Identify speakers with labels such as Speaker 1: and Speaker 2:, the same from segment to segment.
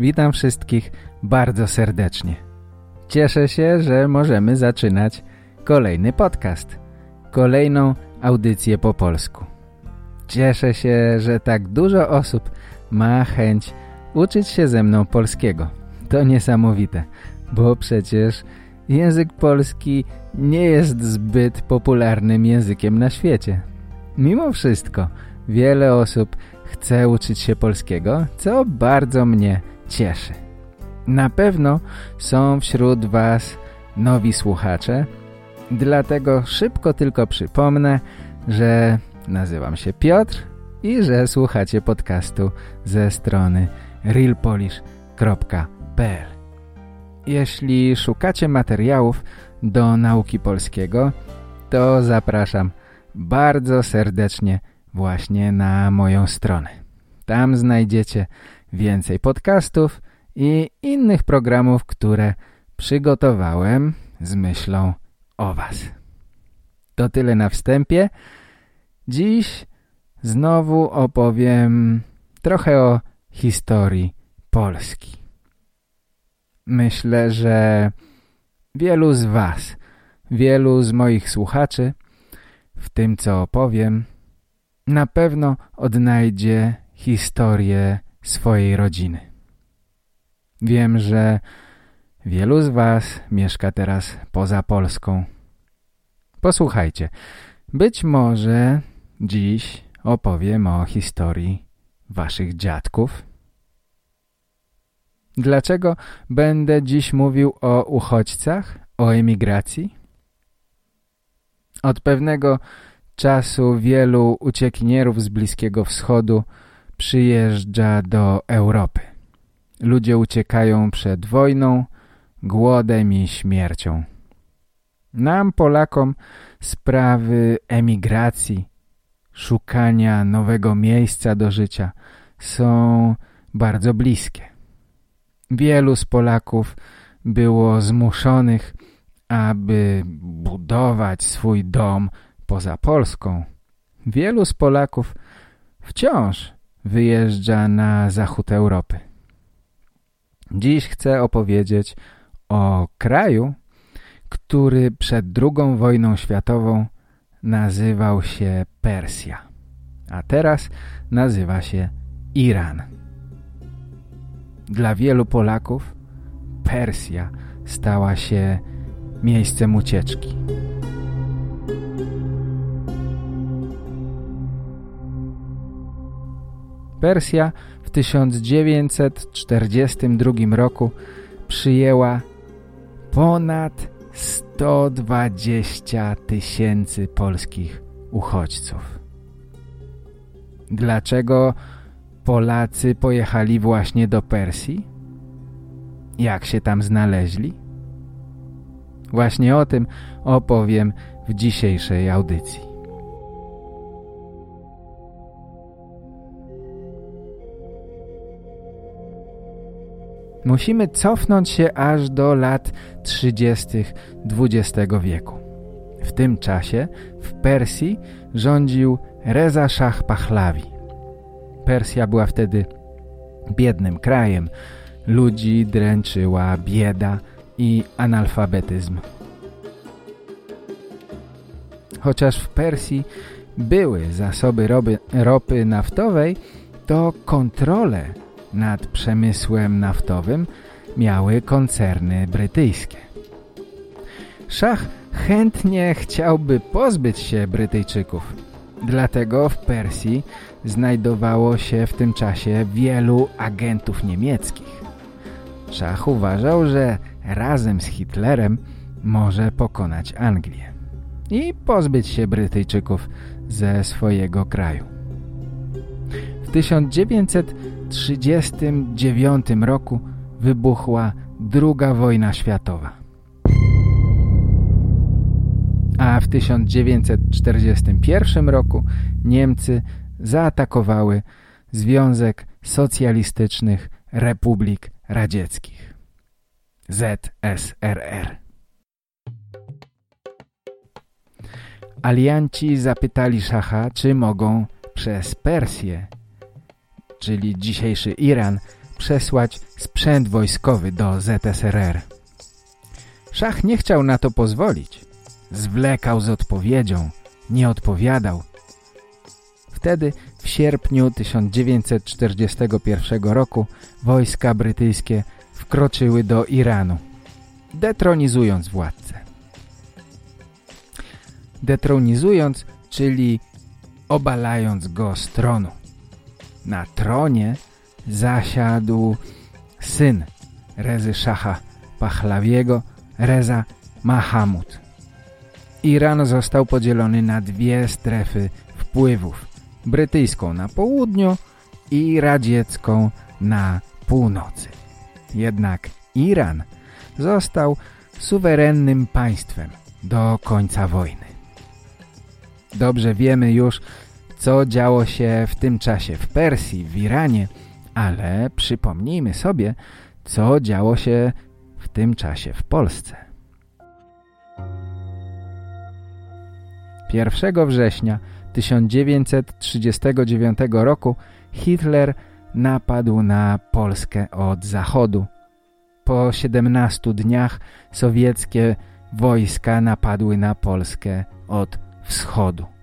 Speaker 1: Witam wszystkich bardzo serdecznie. Cieszę się, że możemy zaczynać kolejny podcast. Kolejną audycję po polsku. Cieszę się, że tak dużo osób ma chęć uczyć się ze mną polskiego. To niesamowite, bo przecież język polski nie jest zbyt popularnym językiem na świecie. Mimo wszystko wiele osób chce uczyć się polskiego, co bardzo mnie cieszy. Na pewno są wśród Was nowi słuchacze, dlatego szybko tylko przypomnę, że nazywam się Piotr i że słuchacie podcastu ze strony realpolish.pl Jeśli szukacie materiałów do nauki polskiego, to zapraszam bardzo serdecznie właśnie na moją stronę. Tam znajdziecie więcej podcastów i innych programów, które przygotowałem z myślą o Was. To tyle na wstępie. Dziś znowu opowiem trochę o historii Polski. Myślę, że wielu z Was, wielu z moich słuchaczy w tym, co opowiem, na pewno odnajdzie historię swojej rodziny. Wiem, że wielu z Was mieszka teraz poza Polską. Posłuchajcie, być może dziś opowiem o historii Waszych dziadków. Dlaczego będę dziś mówił o uchodźcach, o emigracji? Od pewnego czasu wielu uciekinierów z Bliskiego Wschodu przyjeżdża do Europy. Ludzie uciekają przed wojną, głodem i śmiercią. Nam, Polakom, sprawy emigracji, szukania nowego miejsca do życia są bardzo bliskie. Wielu z Polaków było zmuszonych, aby budować swój dom poza Polską. Wielu z Polaków wciąż wyjeżdża na zachód Europy. Dziś chcę opowiedzieć o kraju, który przed II wojną światową nazywał się Persja, a teraz nazywa się Iran. Dla wielu Polaków Persja stała się miejscem ucieczki. Persja w 1942 roku przyjęła ponad 120 tysięcy polskich uchodźców. Dlaczego Polacy pojechali właśnie do Persji? Jak się tam znaleźli? Właśnie o tym opowiem w dzisiejszej audycji. Musimy cofnąć się aż do lat 30. XX wieku. W tym czasie w Persji rządził Reza Shah Pahlavi. Persja była wtedy biednym krajem. Ludzi dręczyła bieda i analfabetyzm. Chociaż w Persji były zasoby ropy, ropy naftowej, to kontrolę nad przemysłem naftowym miały koncerny brytyjskie. Szach chętnie chciałby pozbyć się Brytyjczyków. Dlatego w Persji znajdowało się w tym czasie wielu agentów niemieckich. Szach uważał, że razem z Hitlerem może pokonać Anglię i pozbyć się Brytyjczyków ze swojego kraju. W 1900 1939 roku wybuchła II wojna światowa. A w 1941 roku Niemcy zaatakowały Związek Socjalistycznych Republik Radzieckich ZSRR. Alianci zapytali szacha, czy mogą przez Persję, czyli dzisiejszy Iran, przesłać sprzęt wojskowy do ZSRR. Szach nie chciał na to pozwolić. Zwlekał z odpowiedzią, nie odpowiadał. Wtedy w sierpniu 1941 roku wojska brytyjskie wkroczyły do Iranu, detronizując władcę. Detronizując, czyli obalając go z tronu. Na tronie zasiadł syn Rezy Szacha Pachlawiego, Reza Mahamud. Iran został podzielony na dwie strefy wpływów. Brytyjską na południu i radziecką na północy. Jednak Iran został suwerennym państwem do końca wojny. Dobrze wiemy już, co działo się w tym czasie w Persji, w Iranie, ale przypomnijmy sobie, co działo się w tym czasie w Polsce. 1 września 1939 roku Hitler napadł na Polskę od zachodu. Po 17 dniach sowieckie wojska napadły na Polskę od wschodu.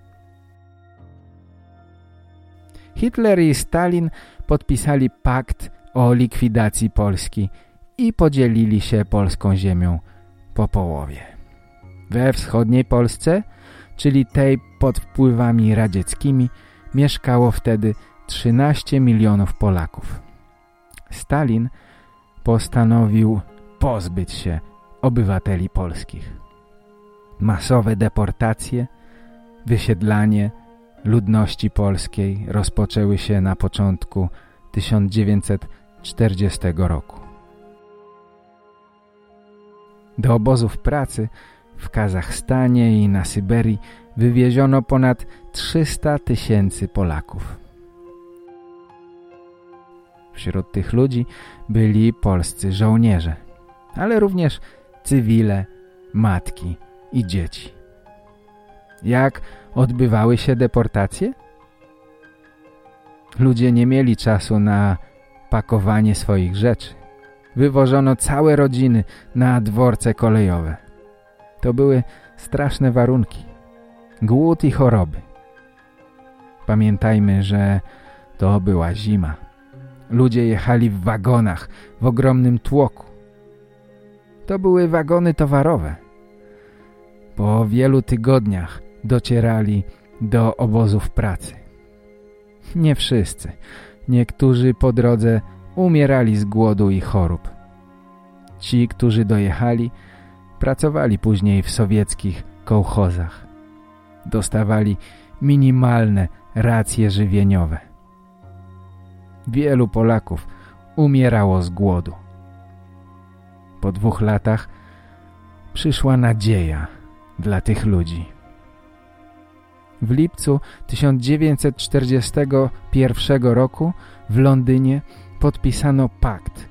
Speaker 1: Hitler i Stalin podpisali pakt o likwidacji Polski i podzielili się polską ziemią po połowie. We wschodniej Polsce, czyli tej pod wpływami radzieckimi, mieszkało wtedy 13 milionów Polaków. Stalin postanowił pozbyć się obywateli polskich. Masowe deportacje, wysiedlanie ludności polskiej rozpoczęły się na początku 1940 roku. Do obozów pracy w Kazachstanie i na Syberii wywieziono ponad 300 tysięcy Polaków. Wśród tych ludzi byli polscy żołnierze, ale również cywile, matki i dzieci. Jak odbywały się deportacje? Ludzie nie mieli czasu na pakowanie swoich rzeczy. Wywożono całe rodziny na dworce kolejowe. To były straszne warunki. Głód i choroby. Pamiętajmy, że to była zima. Ludzie jechali w wagonach, w ogromnym tłoku. To były wagony towarowe. Po wielu tygodniach docierali do obozów pracy. Nie wszyscy. Niektórzy po drodze umierali z głodu i chorób. Ci, którzy dojechali, pracowali później w sowieckich kołchozach. Dostawali minimalne racje żywieniowe. Wielu Polaków umierało z głodu. Po dwóch latach przyszła nadzieja dla tych ludzi. W lipcu 1941 roku w Londynie podpisano pakt.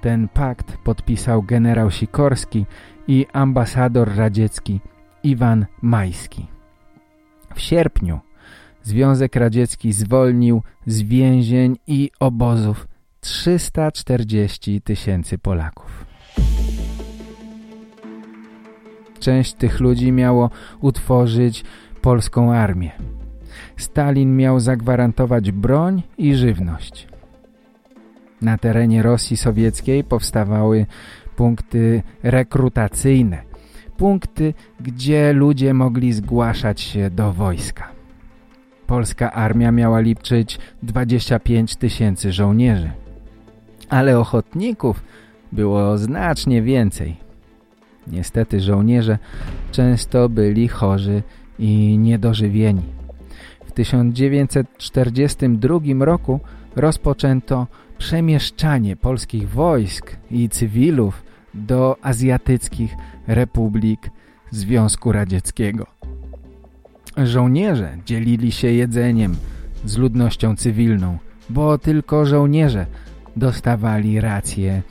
Speaker 1: Ten pakt podpisał generał Sikorski i ambasador radziecki Iwan Majski. W sierpniu Związek Radziecki zwolnił z więzień i obozów 340 tysięcy Polaków. Część tych ludzi miało utworzyć polską armię. Stalin miał zagwarantować broń i żywność. Na terenie Rosji Sowieckiej powstawały punkty rekrutacyjne, punkty, gdzie ludzie mogli zgłaszać się do wojska. Polska armia miała liczyć 25 tysięcy żołnierzy, ale ochotników było znacznie więcej. Niestety żołnierze często byli chorzy i niedożywieni. W 1942 roku rozpoczęto przemieszczanie polskich wojsk i cywilów do azjatyckich republik Związku Radzieckiego. Żołnierze dzielili się jedzeniem z ludnością cywilną, bo tylko żołnierze dostawali racje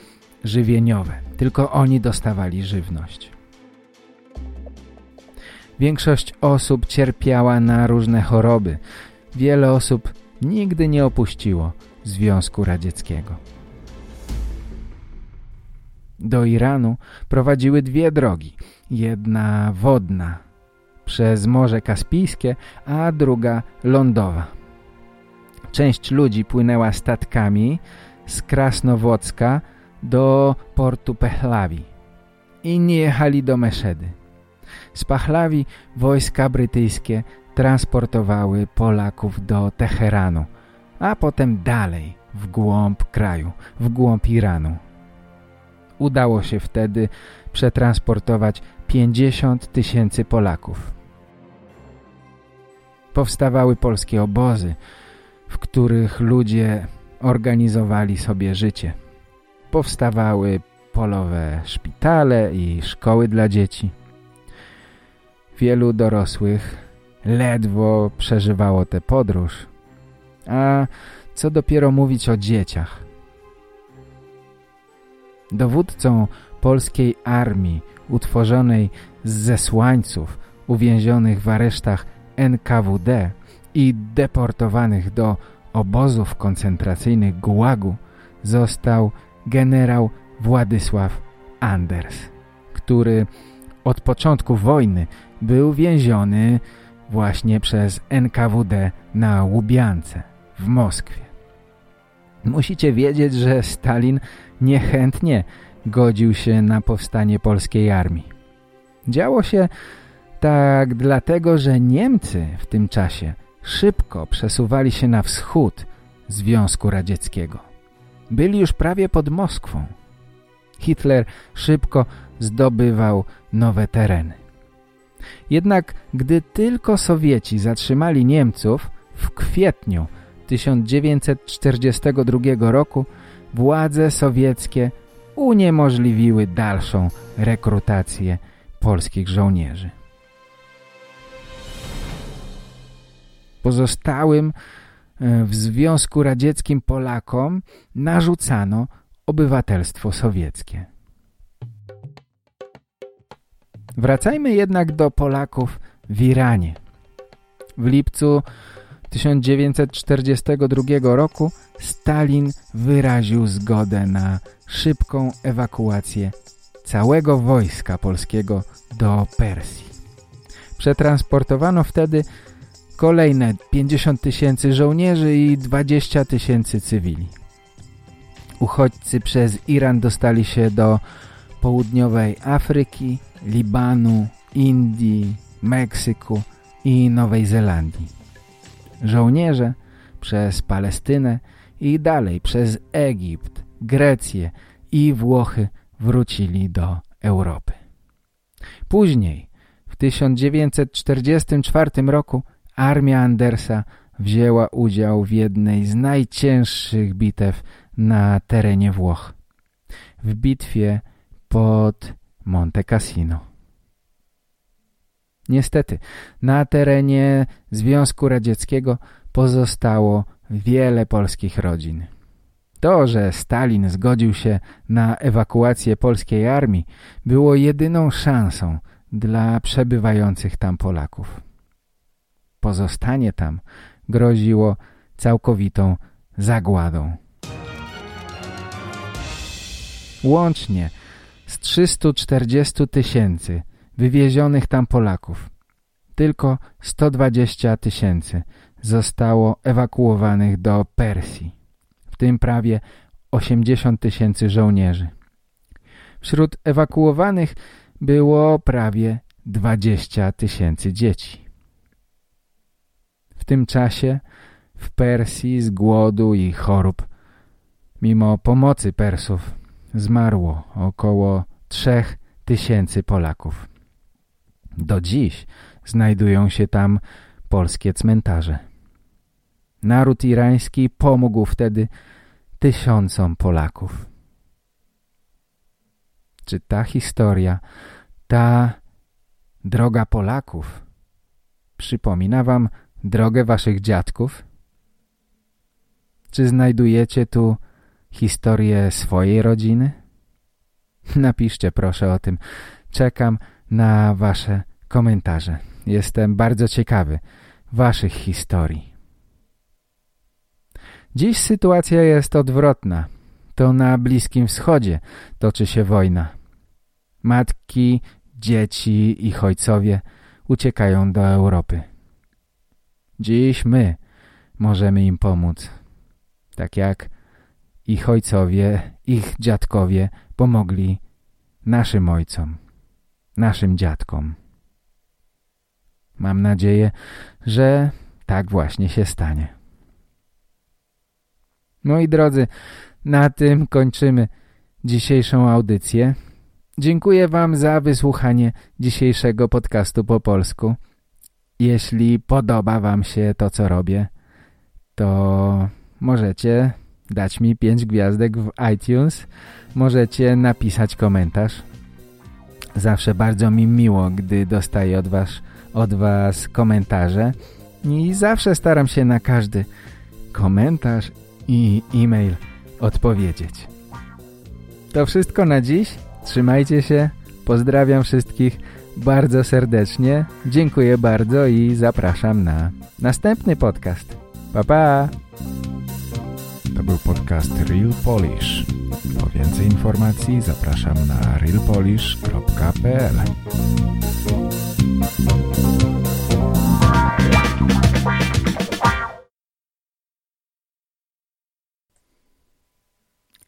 Speaker 1: żywieniowe. Tylko oni dostawali żywność. Większość osób cierpiała na różne choroby. Wiele osób nigdy nie opuściło Związku Radzieckiego. Do Iranu prowadziły dwie drogi. Jedna wodna przez Morze Kaspijskie, a druga lądowa. Część ludzi płynęła statkami z Krasnowocka do portu Pehlawi. Inni jechali do Meszedy. Z Pahlawi wojska brytyjskie transportowały Polaków do Teheranu, a potem dalej w głąb kraju, w głąb Iranu. Udało się wtedy przetransportować 50 tysięcy Polaków. Powstawały polskie obozy, w których ludzie organizowali sobie życie. Powstawały polowe szpitale i szkoły dla dzieci. Wielu dorosłych ledwo przeżywało tę podróż. A co dopiero mówić o dzieciach. Dowódcą polskiej armii utworzonej z zesłańców uwięzionych w aresztach NKWD i deportowanych do obozów koncentracyjnych Gułagu został generał Władysław Anders, który od początku wojny był więziony właśnie przez NKWD na Łubiance w Moskwie. Musicie wiedzieć, że Stalin niechętnie godził się na powstanie polskiej armii. Działo się tak dlatego, że Niemcy w tym czasie szybko przesuwali się na wschód Związku Radzieckiego. Byli już prawie pod Moskwą. Hitler szybko zdobywał nowe tereny. Jednak gdy tylko Sowieci zatrzymali Niemców w kwietniu 1942 roku władze sowieckie uniemożliwiły dalszą rekrutację polskich żołnierzy. Pozostałym e, w Związku Radzieckim Polakom narzucano obywatelstwo sowieckie. Wracajmy jednak do Polaków w Iranie. W lipcu 1942 roku Stalin wyraził zgodę na szybką ewakuację całego wojska polskiego do Persji. Przetransportowano wtedy kolejne 50 tysięcy żołnierzy i 20 tysięcy cywili. Uchodźcy przez Iran dostali się do południowej Afryki, Libanu, Indii, Meksyku i Nowej Zelandii. Żołnierze przez Palestynę i dalej przez Egipt, Grecję i Włochy wrócili do Europy. Później, w 1944 roku, armia Andersa wzięła udział w jednej z najcięższych bitew na terenie Włoch. W bitwie pod Monte Cassino. Niestety, na terenie Związku Radzieckiego pozostało wiele polskich rodzin. To, że Stalin zgodził się na ewakuację polskiej armii, było jedyną szansą dla przebywających tam Polaków. Pozostanie tam groziło całkowitą zagładą. Łącznie z 340 tysięcy wywiezionych tam Polaków tylko 120 tysięcy zostało ewakuowanych do Persji, w tym prawie 80 tysięcy żołnierzy. Wśród ewakuowanych było prawie 20 tysięcy dzieci. W tym czasie w Persji z głodu i chorób, mimo pomocy Persów, zmarło około 3 tysięcy Polaków. Do dziś znajdują się tam polskie cmentarze. Naród irański pomógł wtedy tysiącom Polaków. Czy ta historia, ta droga Polaków przypomina wam drogę waszych dziadków? Czy znajdujecie tu historię swojej rodziny? Napiszcie proszę o tym. Czekam na wasze komentarze. Jestem bardzo ciekawy waszych historii. Dziś sytuacja jest odwrotna. To na Bliskim Wschodzie toczy się wojna. Matki, dzieci i ojcowie uciekają do Europy. Dziś my możemy im pomóc. Tak jak ich ojcowie, ich dziadkowie pomogli naszym ojcom, naszym dziadkom. Mam nadzieję, że tak właśnie się stanie. Moi drodzy, na tym kończymy dzisiejszą audycję. Dziękuję Wam za wysłuchanie dzisiejszego podcastu po polsku. Jeśli podoba Wam się to, co robię, to możecie dać mi 5 gwiazdek w iTunes, możecie napisać komentarz. Zawsze bardzo mi miło, gdy dostaję od was, od was komentarze i zawsze staram się na każdy komentarz i e-mail odpowiedzieć. To wszystko na dziś. Trzymajcie się. Pozdrawiam wszystkich bardzo serdecznie. Dziękuję bardzo i zapraszam na następny podcast. Pa, pa!
Speaker 2: To był podcast Real Polish. Po więcej informacji zapraszam na realpolish.pl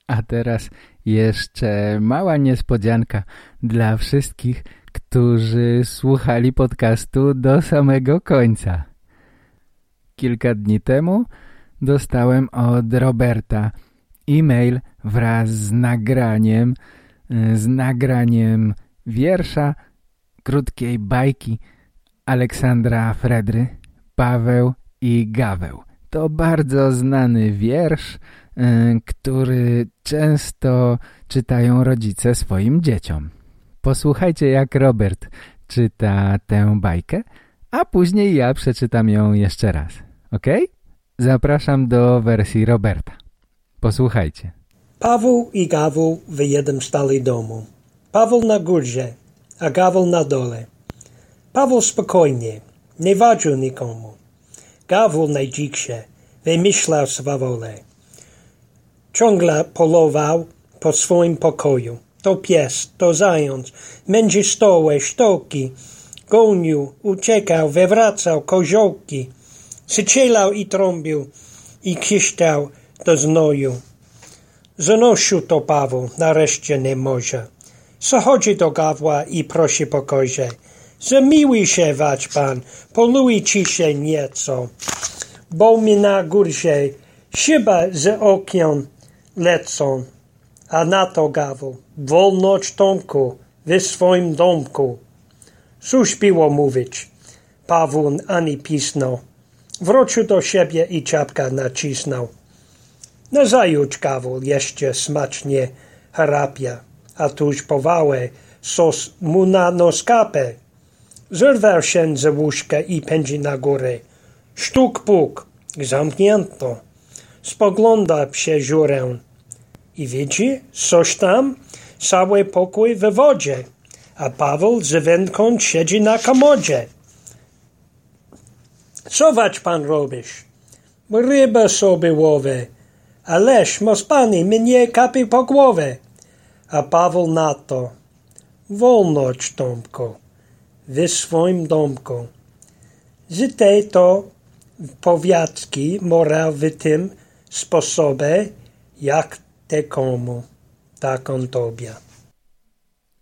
Speaker 1: A teraz jeszcze mała niespodzianka dla wszystkich, którzy słuchali podcastu do samego końca. Kilka dni temu dostałem od Roberta e-mail wraz z nagraniem, z nagraniem wiersza krótkiej bajki Aleksandra Fredry, Paweł i Gaweł. To bardzo znany wiersz, Y, który często czytają rodzice swoim dzieciom. Posłuchajcie jak Robert czyta tę bajkę, a później ja przeczytam ją jeszcze raz. Ok? Zapraszam do wersji Roberta. Posłuchajcie.
Speaker 3: Paweł i Gaweł w jednym stali domu. Paweł na górze, a Gaweł na dole. Paweł spokojnie, nie wadził nikomu. Gaweł najdziksze, wymyślał swawole ciągle polował po swoim pokoju. To pies, to zając, będzie stołe, sztoki, gonił, uciekał, wywracał koziołki, sycielał i trąbił i kiształ do znoju. Zanosił to Paweł, nareszcie nie może. Zachodzi do gawła i prosi pokoje. Zamiłuj się, wać pan, poluj ci się nieco, bo mi na górze szyba z okien lecą, a na to gawu, wolność Tomku, w swoim domku. Cóż było mówić, Paweł ani pisnął. Wrócił do siebie i czapka nacisnął. Nazajutrz gawu jeszcze smacznie harapia, a tuż powałe sos mu na noskapę. Zerwał się ze łóżka i pędzi na górę. Sztuk puk, zamknięto. Spogląda się żurę i widzi, coś tam, cały pokój w wodzie, a Paweł z wędką siedzi na komodzie. Co wać pan robisz? Rybę sobie łowię, ależ mospany mnie kapi po głowie. A Paweł na to, wolność Tomku, w swoim domku. Z tej to powiatki morał w tym sposobie, jak te komu, taką tobie.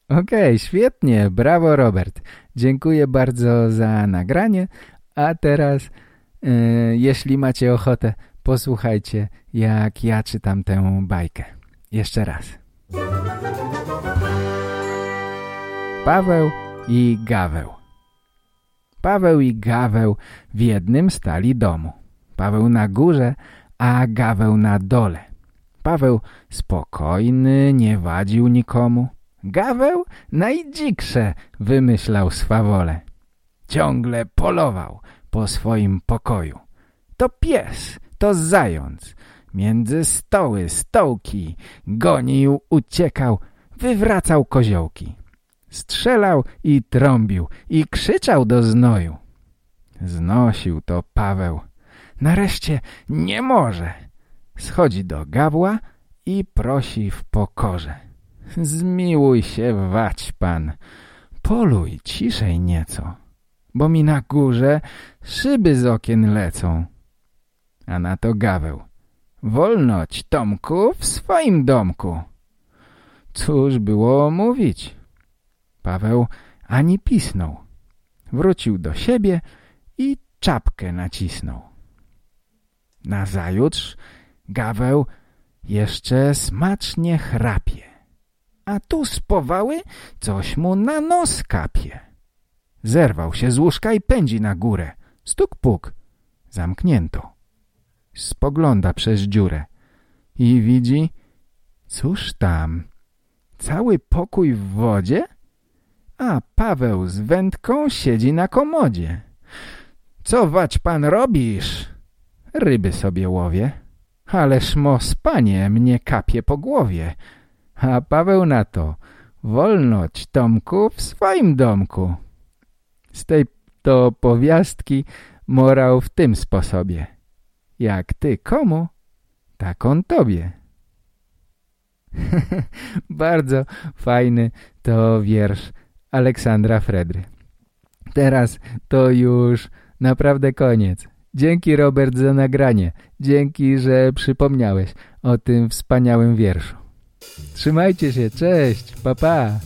Speaker 1: Okej, okay, świetnie, brawo Robert. Dziękuję bardzo za nagranie, a teraz yy, jeśli macie ochotę, posłuchajcie jak ja czytam tę bajkę. Jeszcze raz. Paweł i Gaweł Paweł i Gaweł w jednym stali domu. Paweł na górze, a Gaweł na dole. Paweł spokojny, nie wadził nikomu. Gaweł najdziksze wymyślał swawole. Ciągle polował po swoim pokoju. To pies, to zając. Między stoły, stołki gonił, uciekał, wywracał koziołki. Strzelał i trąbił i krzyczał do znoju. Znosił to Paweł. Nareszcie nie może. Schodzi do gabła i prosi w pokorze. Zmiłuj się wać pan, poluj ciszej nieco, bo mi na górze szyby z okien lecą. A na to gaweł. Wolnoć, Tomku, w swoim domku. Cóż było mówić? Paweł ani pisnął. Wrócił do siebie i czapkę nacisnął. Nazajutrz Gaweł jeszcze smacznie chrapie, a tu z powały coś mu na nos kapie. Zerwał się z łóżka i pędzi na górę. Stuk puk. Zamknięto. Spogląda przez dziurę i widzi, cóż tam, cały pokój w wodzie? A Paweł z wędką siedzi na komodzie. Co wać pan robisz? Ryby sobie łowię. Ależ mos, panie, mnie kapie po głowie. A Paweł na to, wolnoć Tomku w swoim domku. Z tej to powiastki morał w tym sposobie. Jak ty komu, tak on tobie. Bardzo fajny to wiersz Aleksandra Fredry. Teraz to już naprawdę koniec. Dzięki Robert za nagranie. Dzięki, że przypomniałeś o tym wspaniałym wierszu. Trzymajcie się, cześć, pa pa.